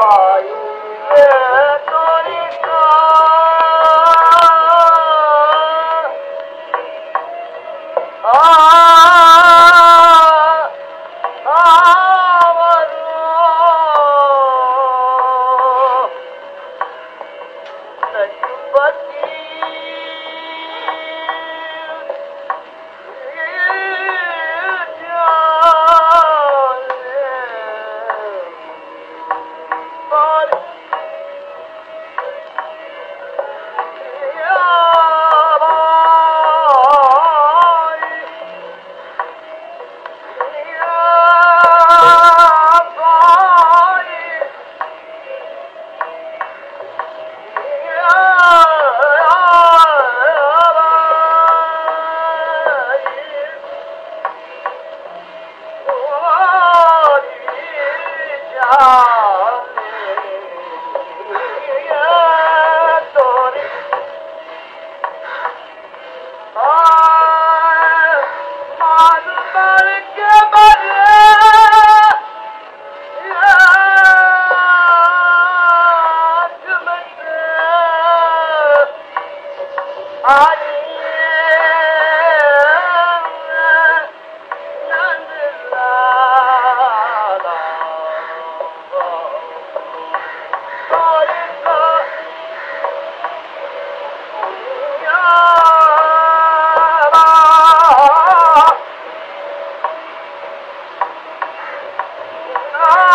Ah!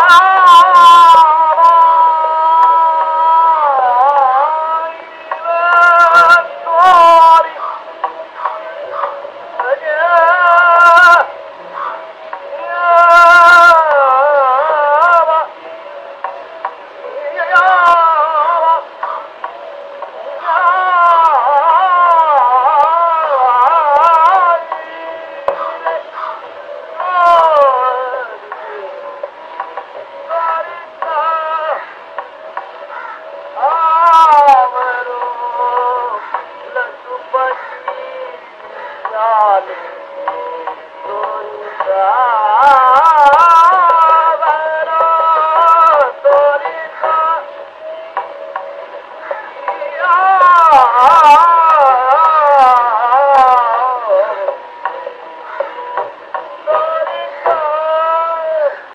Ah! नाल نون